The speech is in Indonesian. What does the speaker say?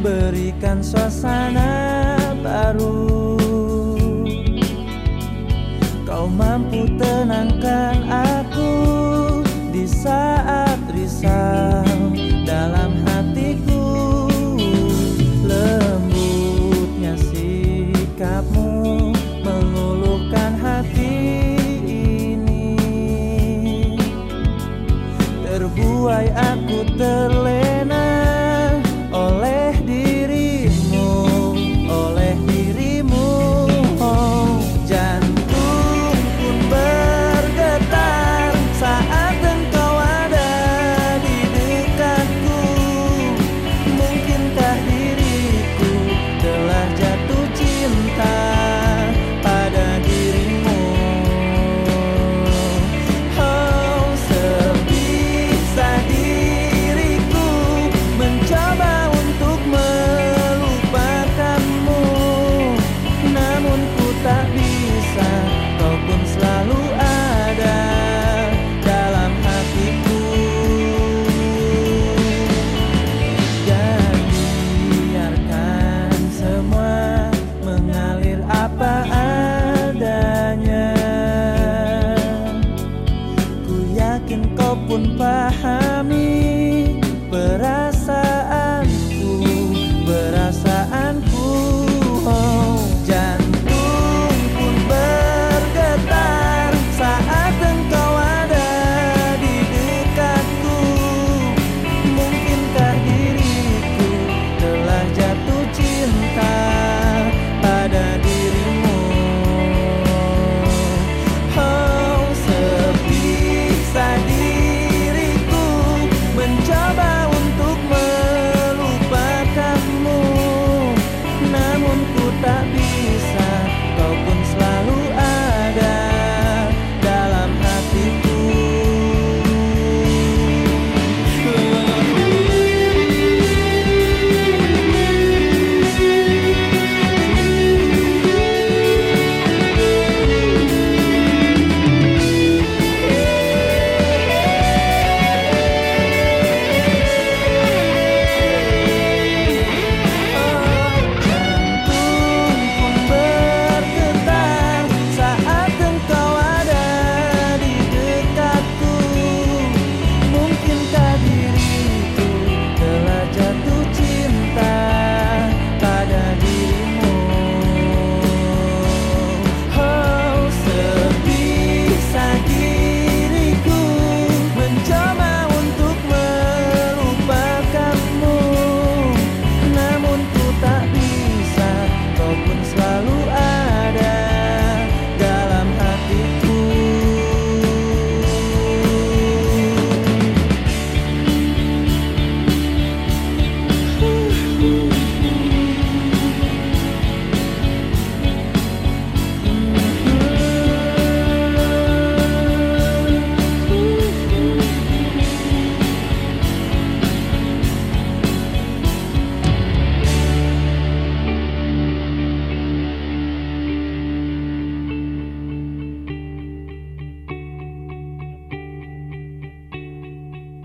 berikan suasana baru. Kau mampu tenangkan aku di saat risau dalam hatiku. Lembutnya sikapmu meluluhkan hati ini. Terbuai aku terlalu yakin kau pun pahami berat